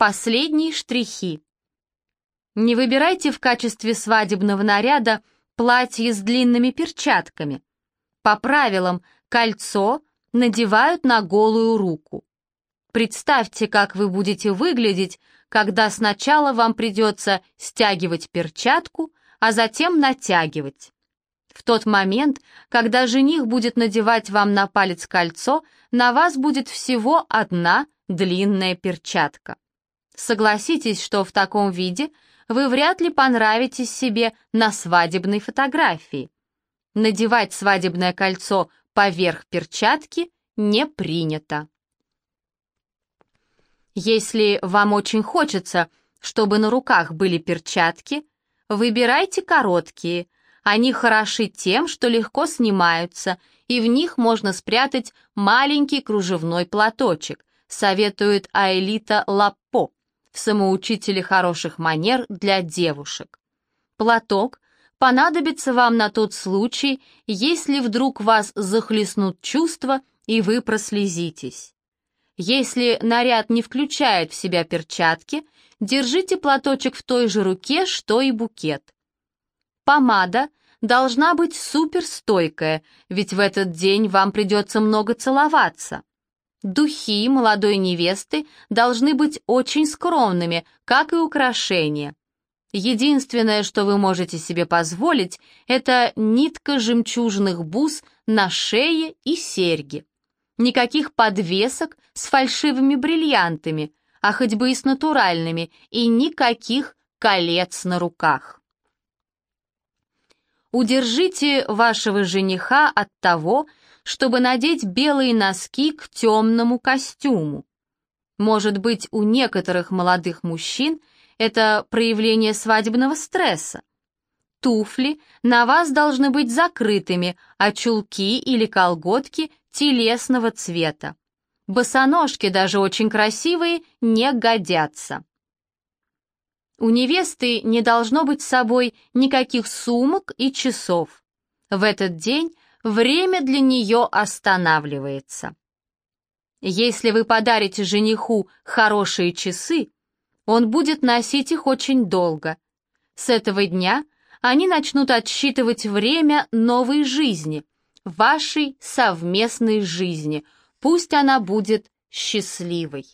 Последние штрихи. Не выбирайте в качестве свадебного наряда платье с длинными перчатками. По правилам, кольцо надевают на голую руку. Представьте, как вы будете выглядеть, когда сначала вам придется стягивать перчатку, а затем натягивать. В тот момент, когда жених будет надевать вам на палец кольцо, на вас будет всего одна длинная перчатка. Согласитесь, что в таком виде вы вряд ли понравитесь себе на свадебной фотографии. Надевать свадебное кольцо поверх перчатки не принято. Если вам очень хочется, чтобы на руках были перчатки, выбирайте короткие. Они хороши тем, что легко снимаются, и в них можно спрятать маленький кружевной платочек, советует Аэлита Лаппо в самоучителе хороших манер для девушек. Платок понадобится вам на тот случай, если вдруг вас захлестнут чувства и вы прослезитесь. Если наряд не включает в себя перчатки, держите платочек в той же руке, что и букет. Помада должна быть суперстойкая, ведь в этот день вам придется много целоваться. Духи молодой невесты должны быть очень скромными, как и украшения. Единственное, что вы можете себе позволить, это нитка жемчужных бус на шее и серьги. Никаких подвесок с фальшивыми бриллиантами, а хоть бы и с натуральными, и никаких колец на руках. Удержите вашего жениха от того, чтобы надеть белые носки к темному костюму. Может быть, у некоторых молодых мужчин это проявление свадебного стресса. Туфли на вас должны быть закрытыми, а чулки или колготки телесного цвета. Босоножки, даже очень красивые, не годятся. У невесты не должно быть с собой никаких сумок и часов. В этот день время для нее останавливается. Если вы подарите жениху хорошие часы, он будет носить их очень долго. С этого дня они начнут отсчитывать время новой жизни, вашей совместной жизни. Пусть она будет счастливой.